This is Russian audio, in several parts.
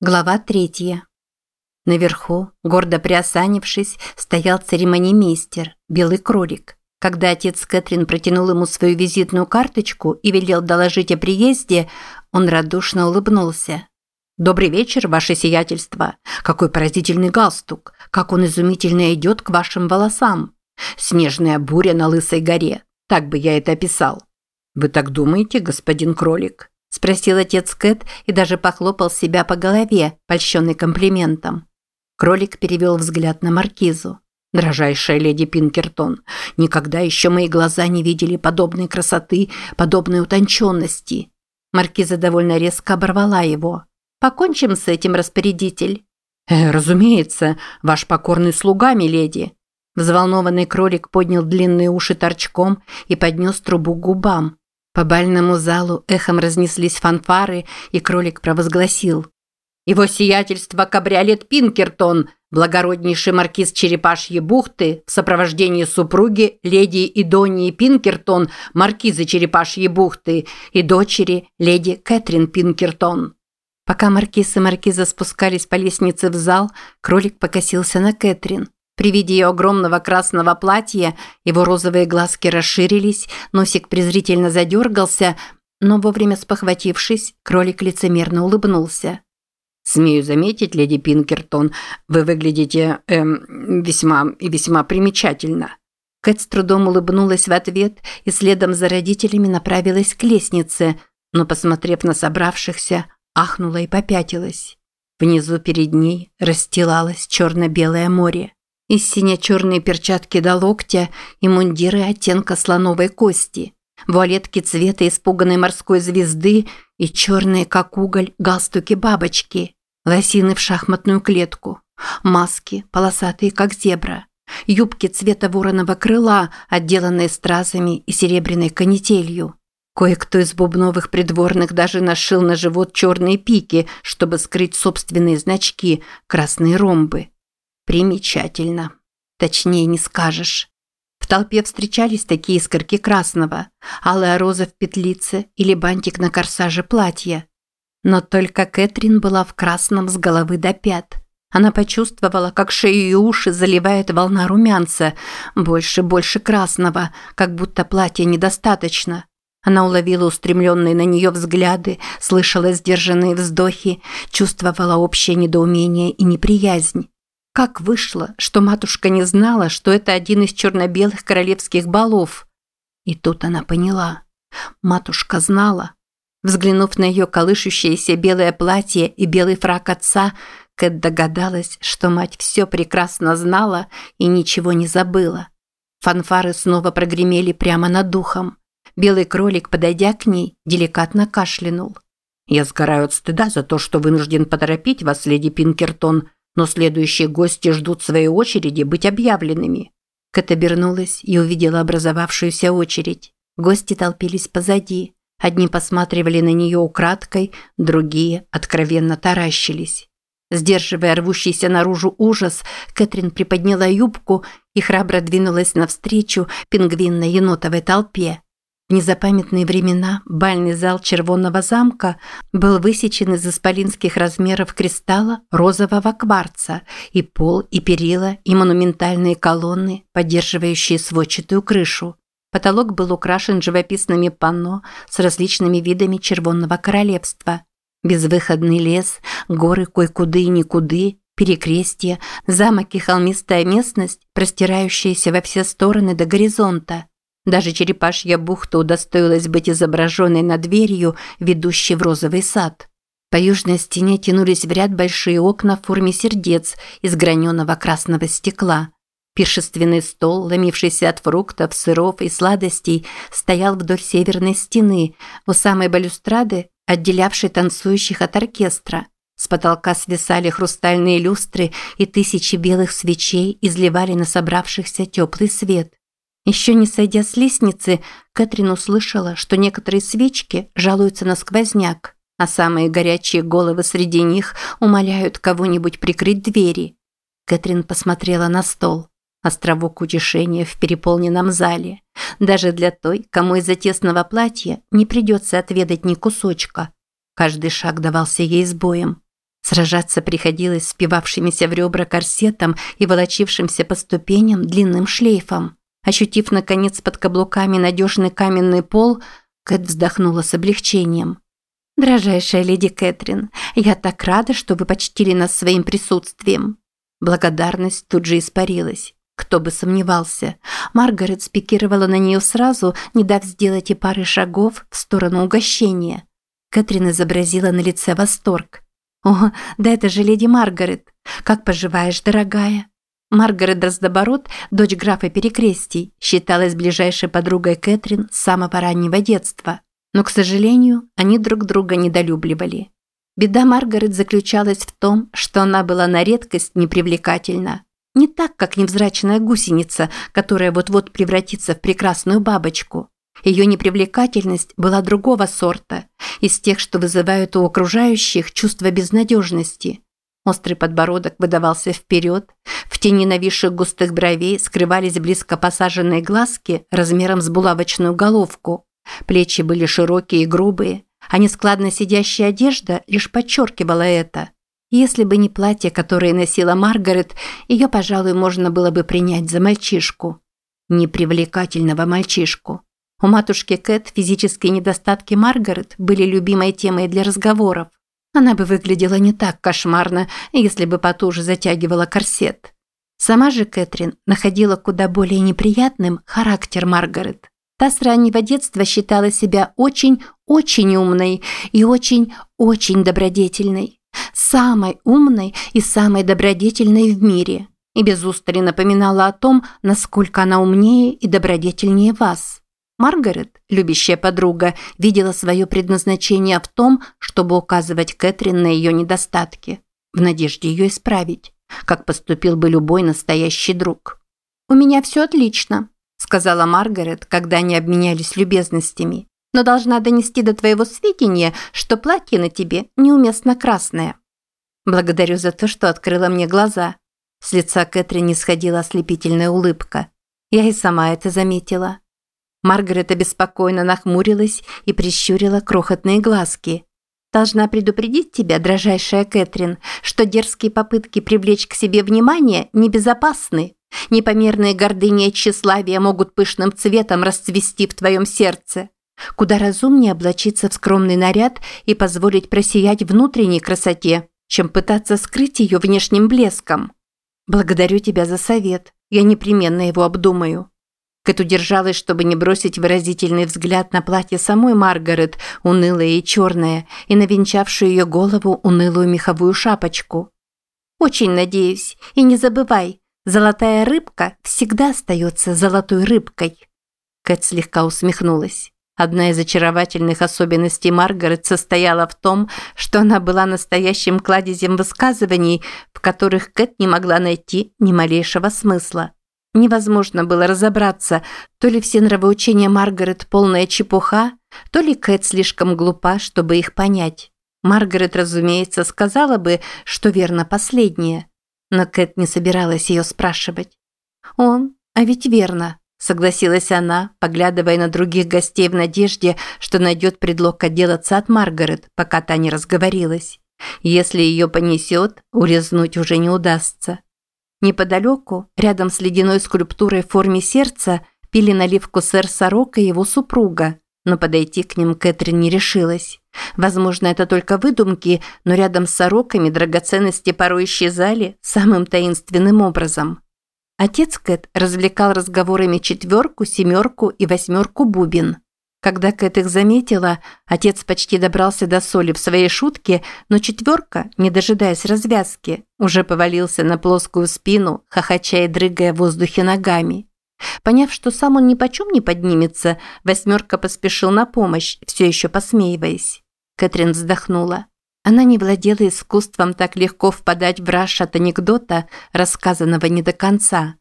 Глава третья. Наверху, гордо приосанившись, стоял церемонимейстер, белый кролик. Когда отец Кэтрин протянул ему свою визитную карточку и велел доложить о приезде, он радушно улыбнулся. «Добрый вечер, ваше сиятельство! Какой поразительный галстук! Как он изумительно идет к вашим волосам! Снежная буря на Лысой горе! Так бы я это описал!» «Вы так думаете, господин кролик?» – спросил отец Кэт и даже похлопал себя по голове, польщенный комплиментом. Кролик перевел взгляд на маркизу. «Дорожайшая леди Пинкертон, никогда еще мои глаза не видели подобной красоты, подобной утонченности». Маркиза довольно резко оборвала его. «Покончим с этим, распорядитель». «Э, «Разумеется, ваш покорный слуга, миледи». Взволнованный кролик поднял длинные уши торчком и поднес трубу к губам. По бальному залу эхом разнеслись фанфары, и кролик провозгласил. «Его сиятельство кабриолет Пинкертон, благороднейший маркиз Черепашьей бухты, в сопровождении супруги леди Идонии Пинкертон, маркизы Черепашьей бухты, и дочери леди Кэтрин Пинкертон». Пока маркиз и маркиза спускались по лестнице в зал, кролик покосился на Кэтрин. При виде ее огромного красного платья его розовые глазки расширились, носик презрительно задергался, но вовремя спохватившись, кролик лицемерно улыбнулся. «Смею заметить, леди Пинкертон, вы выглядите эм, весьма и весьма примечательно». Кэт с трудом улыбнулась в ответ и следом за родителями направилась к лестнице, но, посмотрев на собравшихся, ахнула и попятилась. Внизу перед ней расстилалось черно-белое море и сине-черные перчатки до локтя и мундиры оттенка слоновой кости, вуалетки цвета испуганной морской звезды и черные, как уголь, галстуки бабочки, лосины в шахматную клетку, маски, полосатые, как зебра, юбки цвета вороного крыла, отделанные стразами и серебряной канителью. Кое-кто из бубновых придворных даже нашил на живот черные пики, чтобы скрыть собственные значки, красные ромбы. Примечательно. Точнее не скажешь. В толпе встречались такие искорки красного, алая роза в петлице или бантик на корсаже платья. Но только Кэтрин была в красном с головы до пят. Она почувствовала, как шею и уши заливает волна румянца, больше, больше красного, как будто платья недостаточно. Она уловила устремленные на нее взгляды, слышала сдержанные вздохи, чувствовала общее недоумение и неприязнь. Как вышло, что матушка не знала, что это один из черно-белых королевских балов? И тут она поняла. Матушка знала. Взглянув на ее колышущееся белое платье и белый фрак отца, Кэт догадалась, что мать все прекрасно знала и ничего не забыла. Фанфары снова прогремели прямо над духом. Белый кролик, подойдя к ней, деликатно кашлянул. «Я сгораю от стыда за то, что вынужден поторопить вас, леди Пинкертон», но следующие гости ждут своей очереди быть объявленными. Кэт обернулась и увидела образовавшуюся очередь. Гости толпились позади. Одни посматривали на нее украдкой, другие откровенно таращились. Сдерживая рвущийся наружу ужас, Кэтрин приподняла юбку и храбро двинулась навстречу пингвинно-енотовой толпе. В незапамятные времена бальный зал Червонного замка был высечен из исполинских размеров кристалла розового кварца, и пол, и перила, и монументальные колонны, поддерживающие сводчатую крышу. Потолок был украшен живописными панно с различными видами Червонного королевства. Безвыходный лес, горы кой-куды и никуды, перекрестья, замок и холмистая местность, простирающаяся во все стороны до горизонта – даже черепашья бухта удостоилась быть изображенной над дверью, ведущей в розовый сад. По южной стене тянулись в ряд большие окна в форме сердец из граненого красного стекла. Пиршественный стол, ломившийся от фруктов, сыров и сладостей, стоял вдоль северной стены, у самой балюстрады, отделявшей танцующих от оркестра. С потолка свисали хрустальные люстры, и тысячи белых свечей изливали на собравшихся теплый свет. Еще не сойдя с лестницы, Кэтрин услышала, что некоторые свечки жалуются на сквозняк, а самые горячие головы среди них умоляют кого-нибудь прикрыть двери. Кэтрин посмотрела на стол. Островок утешения в переполненном зале. Даже для той, кому из-за тесного платья не придется отведать ни кусочка. Каждый шаг давался ей с боем. Сражаться приходилось с впивавшимися в ребра корсетом и волочившимся по ступеням длинным шлейфом. Ощутив, наконец, под каблуками надежный каменный пол, Кэт вздохнула с облегчением. «Дорожайшая леди Кэтрин, я так рада, что вы почтили нас своим присутствием». Благодарность тут же испарилась. Кто бы сомневался. Маргарет спикировала на нее сразу, не дав сделать и пары шагов в сторону угощения. Кэтрин изобразила на лице восторг. «О, да это же леди Маргарет! Как поживаешь, дорогая?» Маргарет Дроздоборот, дочь графа Перекрестий, считалась ближайшей подругой Кэтрин с самого раннего детства. Но, к сожалению, они друг друга недолюбливали. Беда Маргарет заключалась в том, что она была на редкость непривлекательна. Не так, как невзрачная гусеница, которая вот-вот превратится в прекрасную бабочку. Ее непривлекательность была другого сорта, из тех, что вызывают у окружающих чувство безнадежности. Острый подбородок выдавался вперед, в тени нависших густых бровей скрывались близко посаженные глазки размером с булавочную головку. Плечи были широкие и грубые, а нескладно сидящая одежда лишь подчеркивала это. Если бы не платье, которое носила Маргарет, ее, пожалуй, можно было бы принять за мальчишку. Непривлекательного мальчишку. У матушки Кэт физические недостатки Маргарет были любимой темой для разговоров. Она бы выглядела не так кошмарно, если бы потуже затягивала корсет. Сама же Кэтрин находила куда более неприятным характер Маргарет. Та с раннего детства считала себя очень-очень умной и очень-очень добродетельной. Самой умной и самой добродетельной в мире. И без устали напоминала о том, насколько она умнее и добродетельнее вас. Маргарет, любящая подруга, видела свое предназначение в том, чтобы указывать Кэтрин на ее недостатки, в надежде ее исправить, как поступил бы любой настоящий друг. «У меня все отлично», – сказала Маргарет, когда они обменялись любезностями, «но должна донести до твоего сведения, что платье на тебе неуместно красное». «Благодарю за то, что открыла мне глаза». С лица Кэтрин не сходила ослепительная улыбка. Я и сама это заметила. Маргарет обеспокоенно нахмурилась и прищурила крохотные глазки. «Должна предупредить тебя, дрожайшая Кэтрин, что дерзкие попытки привлечь к себе внимание небезопасны. Непомерные гордыни и тщеславие могут пышным цветом расцвести в твоем сердце. Куда разумнее облачиться в скромный наряд и позволить просиять внутренней красоте, чем пытаться скрыть ее внешним блеском. Благодарю тебя за совет, я непременно его обдумаю». Кэт удержалась, чтобы не бросить выразительный взгляд на платье самой Маргарет, унылое и черное, и на венчавшую ее голову унылую меховую шапочку. «Очень надеюсь. И не забывай, золотая рыбка всегда остается золотой рыбкой». Кэт слегка усмехнулась. Одна из очаровательных особенностей Маргарет состояла в том, что она была настоящим кладезем высказываний, в которых Кэт не могла найти ни малейшего смысла. Невозможно было разобраться, то ли все нравоучения Маргарет полная чепуха, то ли Кэт слишком глупа, чтобы их понять. Маргарет, разумеется, сказала бы, что верно последнее. Но Кэт не собиралась ее спрашивать. «Он? А ведь верно», – согласилась она, поглядывая на других гостей в надежде, что найдет предлог отделаться от Маргарет, пока та не разговорилась. Если ее понесет, урезнуть уже не удастся. Неподалеку, рядом с ледяной скульптурой в форме сердца, пили наливку сэр Сорок и его супруга, но подойти к ним Кэтрин не решилась. Возможно, это только выдумки, но рядом с сороками драгоценности порой исчезали самым таинственным образом. Отец Кэт развлекал разговорами четверку, семерку и восьмерку бубен. Когда Кэт их заметила, отец почти добрался до соли в своей шутке, но четверка, не дожидаясь развязки, уже повалился на плоскую спину, хохоча и дрыгая в воздухе ногами. Поняв, что сам он ни почем не поднимется, восьмерка поспешил на помощь, все еще посмеиваясь. Кэтрин вздохнула. Она не владела искусством так легко впадать в раж от анекдота, рассказанного не до конца.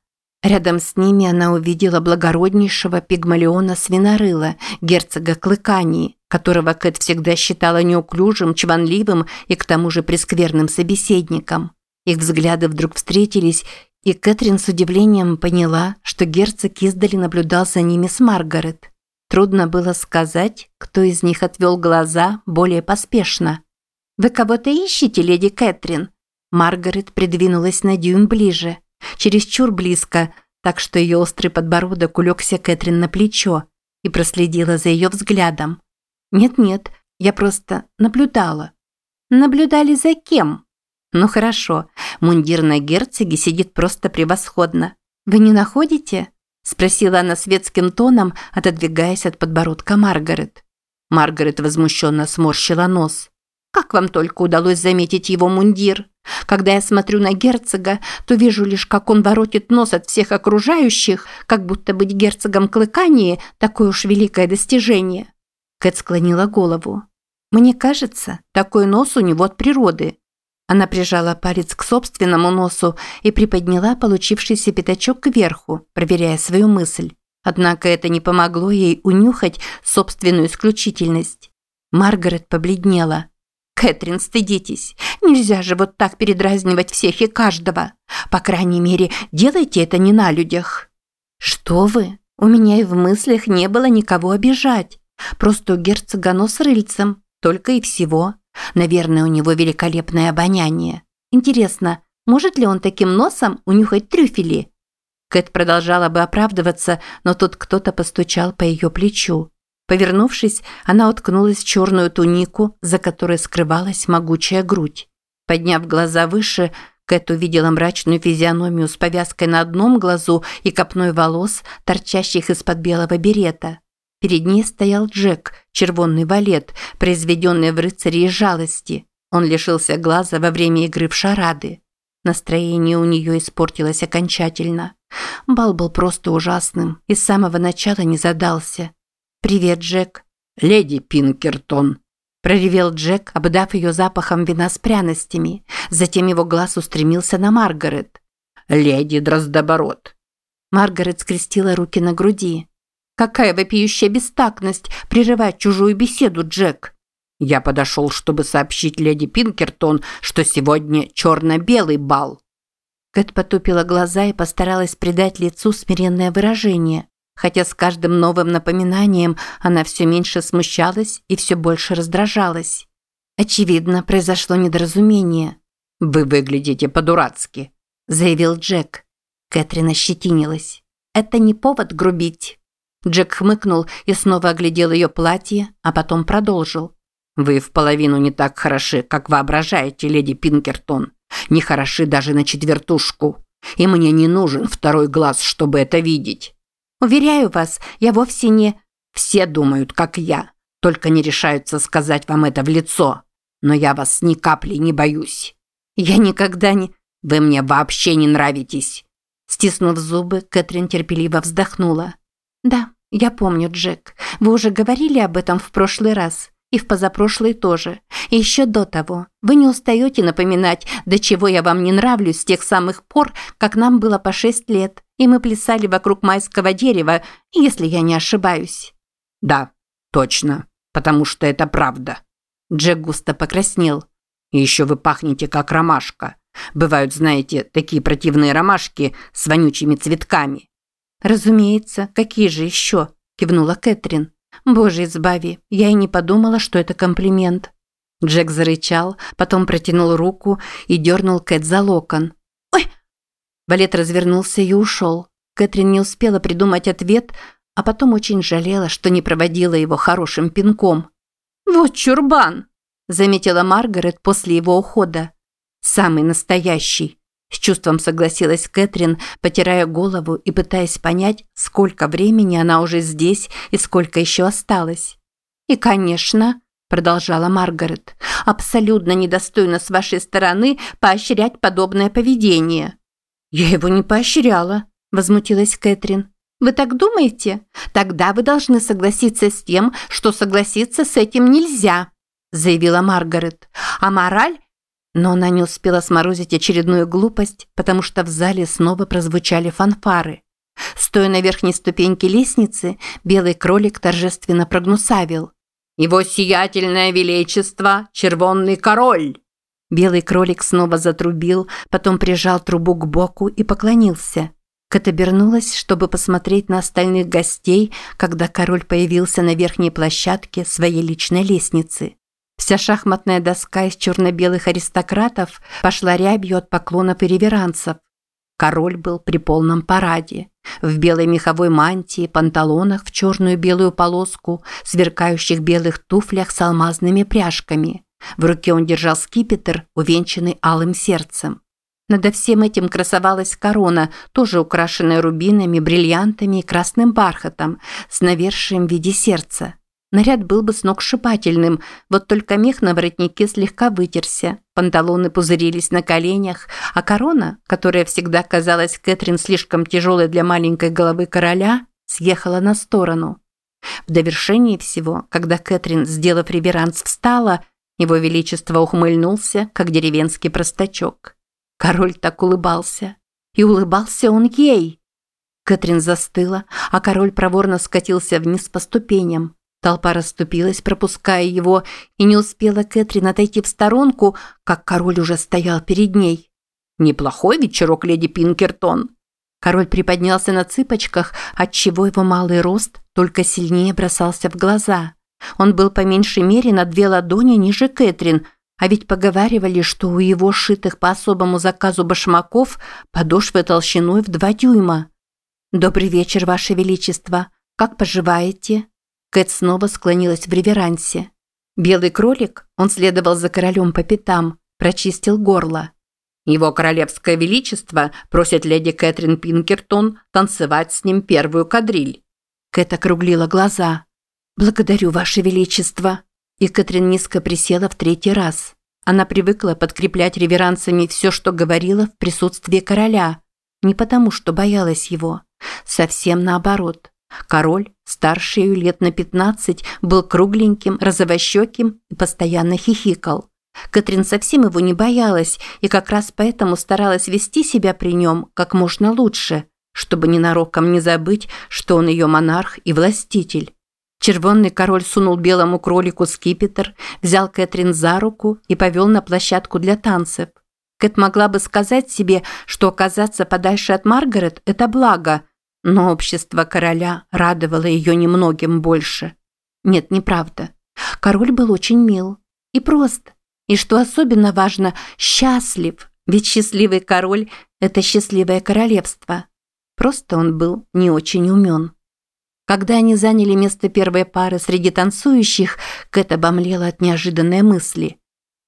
Рядом с ними она увидела благороднейшего пигмалиона Свинорыла, герцога Клыкании, которого Кэт всегда считала неуклюжим, чванливым и к тому же прескверным собеседником. Их взгляды вдруг встретились, и Кэтрин с удивлением поняла, что герцог издали наблюдал за ними с Маргарет. Трудно было сказать, кто из них отвел глаза более поспешно. «Вы кого-то ищете, леди Кэтрин?» Маргарет придвинулась на дюйм ближе, чересчур близко, так что ее острый подбородок улегся Кэтрин на плечо и проследила за ее взглядом. «Нет-нет, я просто наблюдала». «Наблюдали за кем?» «Ну хорошо, мундир на герцоге сидит просто превосходно. Вы не находите?» Спросила она светским тоном, отодвигаясь от подбородка Маргарет. Маргарет возмущенно сморщила нос. «Как вам только удалось заметить его мундир? Когда я смотрю на герцога, то вижу лишь, как он воротит нос от всех окружающих, как будто быть герцогом Клыкании – такое уж великое достижение». Кэт склонила голову. «Мне кажется, такой нос у него от природы. Она прижала палец к собственному носу и приподняла получившийся пятачок кверху, проверяя свою мысль. Однако это не помогло ей унюхать собственную исключительность. Маргарет побледнела. «Кэтрин, стыдитесь. Нельзя же вот так передразнивать всех и каждого. По крайней мере, делайте это не на людях». «Что вы? У меня и в мыслях не было никого обижать. Просто у герцога нос рыльцем. Только и всего. Наверное, у него великолепное обоняние. Интересно, может ли он таким носом унюхать трюфели? Кэт продолжала бы оправдываться, но тут кто-то постучал по ее плечу. Повернувшись, она уткнулась в черную тунику, за которой скрывалась могучая грудь. Подняв глаза выше, Кэт увидела мрачную физиономию с повязкой на одном глазу и копной волос, торчащих из-под белого берета. Перед ней стоял Джек, червонный валет, произведенный в рыцаре из жалости. Он лишился глаза во время игры в шарады. Настроение у нее испортилось окончательно. Бал был просто ужасным и с самого начала не задался. «Привет, Джек». «Леди Пинкертон», – проревел Джек, обдав ее запахом вина с пряностями. Затем его глаз устремился на Маргарет. «Леди Дроздоборот». Маргарет скрестила руки на груди. Какая вопиющая бестактность прерывать чужую беседу, Джек. Я подошел, чтобы сообщить леди Пинкертон, что сегодня черно-белый бал. Кэт потупила глаза и постаралась придать лицу смиренное выражение, хотя с каждым новым напоминанием она все меньше смущалась и все больше раздражалась. Очевидно, произошло недоразумение. «Вы выглядите по-дурацки», – заявил Джек. Кэтрин ощетинилась. «Это не повод грубить». Джек хмыкнул и снова оглядел ее платье, а потом продолжил. «Вы в половину не так хороши, как воображаете, леди Пинкертон. Не хороши даже на четвертушку. И мне не нужен второй глаз, чтобы это видеть». «Уверяю вас, я вовсе не...» «Все думают, как я, только не решаются сказать вам это в лицо. Но я вас ни капли не боюсь». «Я никогда не...» «Вы мне вообще не нравитесь». Стиснув зубы, Кэтрин терпеливо вздохнула. «Да, я помню, Джек. Вы уже говорили об этом в прошлый раз. И в позапрошлый тоже. И еще до того. Вы не устаете напоминать, до чего я вам не нравлюсь с тех самых пор, как нам было по шесть лет, и мы плясали вокруг майского дерева, если я не ошибаюсь». «Да, точно. Потому что это правда». Джек густо покраснел. «И еще вы пахнете, как ромашка. Бывают, знаете, такие противные ромашки с вонючими цветками. «Разумеется, какие же еще?» – кивнула Кэтрин. «Боже, избави, я и не подумала, что это комплимент». Джек зарычал, потом протянул руку и дернул Кэт за локон. Валет развернулся и ушел. Кэтрин не успела придумать ответ, а потом очень жалела, что не проводила его хорошим пинком. «Вот чурбан!» – заметила Маргарет после его ухода. «Самый настоящий», с чувством согласилась Кэтрин, потирая голову и пытаясь понять, сколько времени она уже здесь и сколько еще осталось. «И, конечно», – продолжала Маргарет, – «абсолютно недостойно с вашей стороны поощрять подобное поведение». «Я его не поощряла», – возмутилась Кэтрин. «Вы так думаете? Тогда вы должны согласиться с тем, что согласиться с этим нельзя», – заявила Маргарет. «А мораль но она не успела сморозить очередную глупость, потому что в зале снова прозвучали фанфары. Стоя на верхней ступеньке лестницы, белый кролик торжественно прогнусавил. «Его сиятельное величество – червонный король!» Белый кролик снова затрубил, потом прижал трубу к боку и поклонился. Кэт обернулась, чтобы посмотреть на остальных гостей, когда король появился на верхней площадке своей личной лестницы. Вся шахматная доска из черно-белых аристократов пошла рябью от поклонов и реверансов. Король был при полном параде. В белой меховой мантии, панталонах в черную белую полоску, сверкающих белых туфлях с алмазными пряжками. В руке он держал скипетр, увенчанный алым сердцем. Над всем этим красовалась корона, тоже украшенная рубинами, бриллиантами и красным бархатом, с навершием в виде сердца. Наряд был бы сногсшибательным, вот только мех на воротнике слегка вытерся, панталоны пузырились на коленях, а корона, которая всегда казалась Кэтрин слишком тяжелой для маленькой головы короля, съехала на сторону. В довершении всего, когда Кэтрин, сделав реверанс, встала, его величество ухмыльнулся, как деревенский простачок. Король так улыбался. И улыбался он ей. Кэтрин застыла, а король проворно скатился вниз по ступеням. Толпа расступилась, пропуская его, и не успела Кэтрин отойти в сторонку, как король уже стоял перед ней. «Неплохой вечерок, леди Пинкертон!» Король приподнялся на цыпочках, отчего его малый рост только сильнее бросался в глаза. Он был по меньшей мере на две ладони ниже Кэтрин, а ведь поговаривали, что у его шитых по особому заказу башмаков подошвы толщиной в два дюйма. «Добрый вечер, Ваше Величество. Как поживаете?» Кэт снова склонилась в реверансе. Белый кролик, он следовал за королем по пятам, прочистил горло. Его королевское величество просит леди Кэтрин Пинкертон танцевать с ним первую кадриль. Кэт округлила глаза. «Благодарю, Ваше Величество». И низко присела в третий раз. Она привыкла подкреплять реверансами все, что говорила в присутствии короля. Не потому, что боялась его. Совсем наоборот. Король, старше ее лет на 15, был кругленьким, розовощеким и постоянно хихикал. Кэтрин совсем его не боялась и как раз поэтому старалась вести себя при нем как можно лучше, чтобы ненароком не забыть, что он ее монарх и властитель. Червонный король сунул белому кролику скипетр, взял Кэтрин за руку и повел на площадку для танцев. Кэт могла бы сказать себе, что оказаться подальше от Маргарет – это благо – но общество короля радовало ее немногим больше. Нет, неправда. Король был очень мил и прост. И что особенно важно, счастлив. Ведь счастливый король – это счастливое королевство. Просто он был не очень умен. Когда они заняли место первой пары среди танцующих, Кэт обомлела от неожиданной мысли.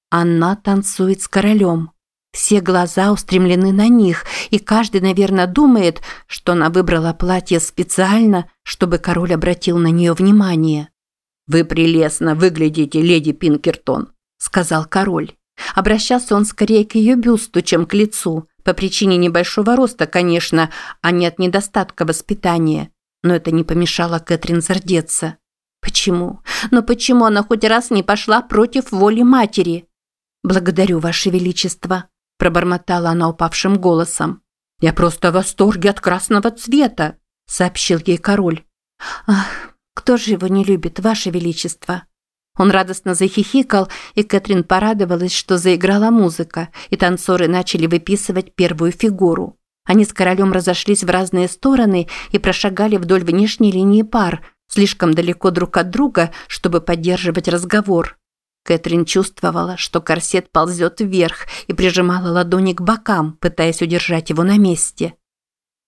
Она танцует с королем. Все глаза устремлены на них, и каждый, наверное, думает, что она выбрала платье специально, чтобы король обратил на нее внимание. «Вы прелестно выглядите, леди Пинкертон», – сказал король. Обращался он скорее к ее бюсту, чем к лицу, по причине небольшого роста, конечно, а не от недостатка воспитания. Но это не помешало Кэтрин зардеться. Почему? Но почему она хоть раз не пошла против воли матери? «Благодарю, Ваше Величество», пробормотала она упавшим голосом. «Я просто в восторге от красного цвета», – сообщил ей король. «Ах, кто же его не любит, Ваше Величество?» Он радостно захихикал, и Кэтрин порадовалась, что заиграла музыка, и танцоры начали выписывать первую фигуру. Они с королем разошлись в разные стороны и прошагали вдоль внешней линии пар, слишком далеко друг от друга, чтобы поддерживать разговор. Кэтрин чувствовала, что корсет ползет вверх и прижимала ладони к бокам, пытаясь удержать его на месте.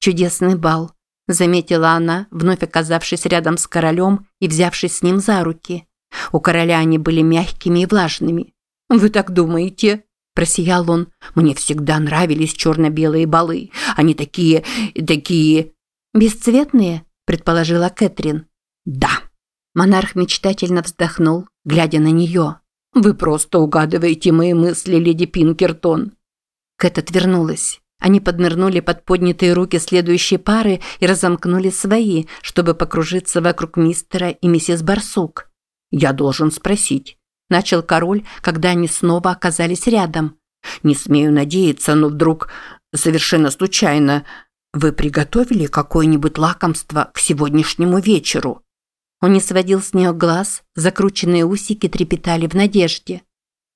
«Чудесный бал», – заметила она, вновь оказавшись рядом с королем и взявшись с ним за руки. У короля они были мягкими и влажными. «Вы так думаете?» – просиял он. «Мне всегда нравились черно-белые балы. Они такие... такие...» «Бесцветные?» – предположила Кэтрин. «Да». Монарх мечтательно вздохнул, глядя на нее. «Вы просто угадываете мои мысли, леди Пинкертон». Кэт отвернулась. Они поднырнули под поднятые руки следующей пары и разомкнули свои, чтобы покружиться вокруг мистера и миссис Барсук. «Я должен спросить», – начал король, когда они снова оказались рядом. «Не смею надеяться, но вдруг, совершенно случайно, вы приготовили какое-нибудь лакомство к сегодняшнему вечеру?» Он не сводил с нее глаз, закрученные усики трепетали в надежде.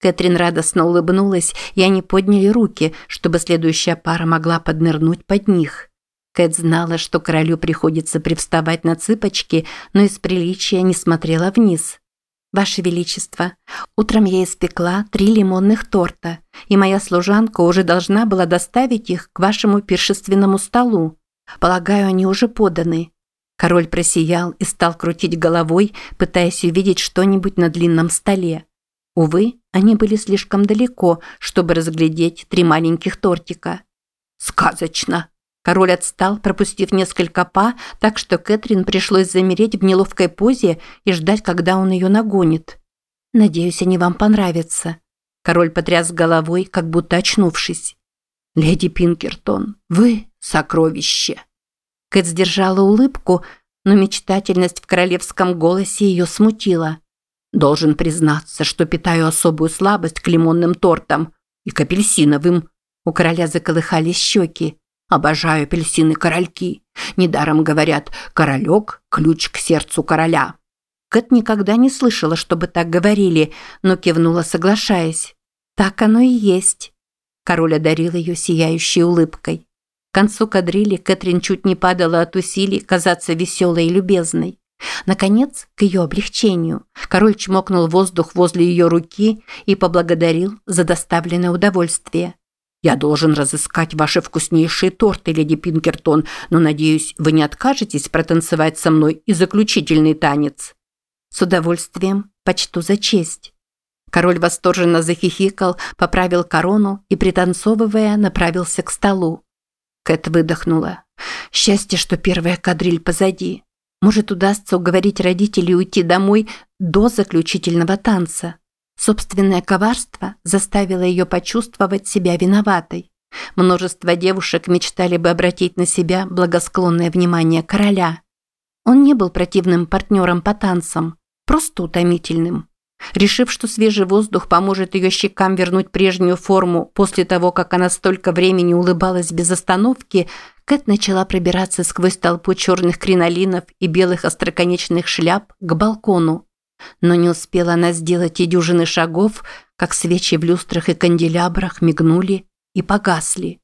Кэтрин радостно улыбнулась, и они подняли руки, чтобы следующая пара могла поднырнуть под них. Кэт знала, что королю приходится привставать на цыпочки, но из приличия не смотрела вниз. Ваше Величество, утром я испекла три лимонных торта, и моя служанка уже должна была доставить их к вашему пиршественному столу. Полагаю, они уже поданы». Король просиял и стал крутить головой, пытаясь увидеть что-нибудь на длинном столе. Увы, они были слишком далеко, чтобы разглядеть три маленьких тортика. «Сказочно!» Король отстал, пропустив несколько па, так что Кэтрин пришлось замереть в неловкой позе и ждать, когда он ее нагонит. «Надеюсь, они вам понравятся». Король потряс головой, как будто очнувшись. «Леди Пинкертон, вы – сокровище!» Кэт сдержала улыбку, но мечтательность в королевском голосе ее смутила. «Должен признаться, что питаю особую слабость к лимонным тортам и к апельсиновым». У короля заколыхались щеки. Обожаю апельсины-корольки. Недаром говорят «королек – ключ к сердцу короля». Кэт никогда не слышала, чтобы так говорили, но кивнула, соглашаясь. «Так оно и есть». Король одарил ее сияющей улыбкой. К концу кадрили Кэтрин чуть не падала от усилий казаться веселой и любезной. Наконец, к ее облегчению, король чмокнул воздух возле ее руки и поблагодарил за доставленное удовольствие. Я должен разыскать ваши вкуснейшие торты, леди Пинкертон, но, надеюсь, вы не откажетесь протанцевать со мной и заключительный танец». «С удовольствием. Почту за честь». Король восторженно захихикал, поправил корону и, пританцовывая, направился к столу. Кэт выдохнула. «Счастье, что первая кадриль позади. Может, удастся уговорить родителей уйти домой до заключительного танца». Собственное коварство заставило ее почувствовать себя виноватой. Множество девушек мечтали бы обратить на себя благосклонное внимание короля. Он не был противным партнером по танцам, просто утомительным. Решив, что свежий воздух поможет ее щекам вернуть прежнюю форму после того, как она столько времени улыбалась без остановки, Кэт начала пробираться сквозь толпу черных кринолинов и белых остроконечных шляп к балкону, но не успела она сделать и дюжины шагов, как свечи в люстрах и канделябрах мигнули и погасли.